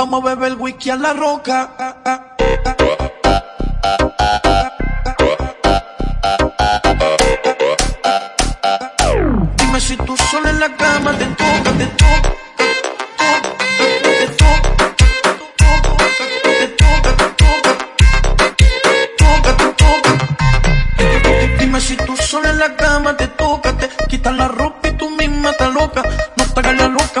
Vamos a beber whisky a la roca. Dime si tú sola en la cama te toca, te toca. Dime si tú sola en la cama te toca, te quitas la ropa y tú misma estás loca. No te hagas la loca,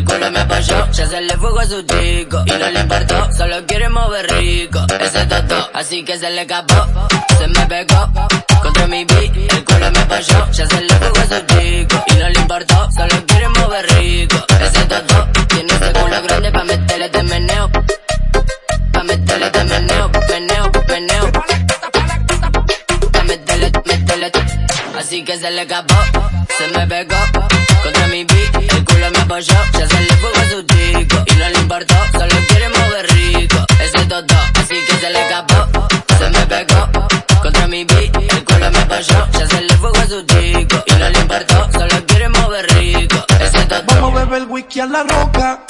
el culo me apoyó, ya se le fuego a su chico y no le importó, solo quiere mover rico, ese toto, así que se le escapó, se me pegó. Contra mi beat, el culo me apoyó, ya se le fuego a su chico y no le importó, solo quiere mover rico, ese toto, tiene ese culo grande pa' meterle de meneo, pa' meterle de meneo, meneo, meneo. Pa' meterle, meterle, Así que se le escapó, se me pegó contra mi beat, el culo me apoyó, ya se le fugó a su chico y no le importó, solo quiere mover rico, ese toto, así que se le escapó, se me pegó contra mi beat, el culo me apoyó, ya se le fugó a su chico y no le importó, solo quiere mover rico, ese toto. Vamos a beber whisky a la roca.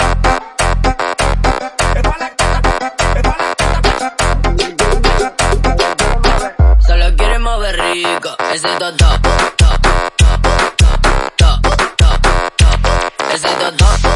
Solo quiere mover rico, ese toto. Esse é dodô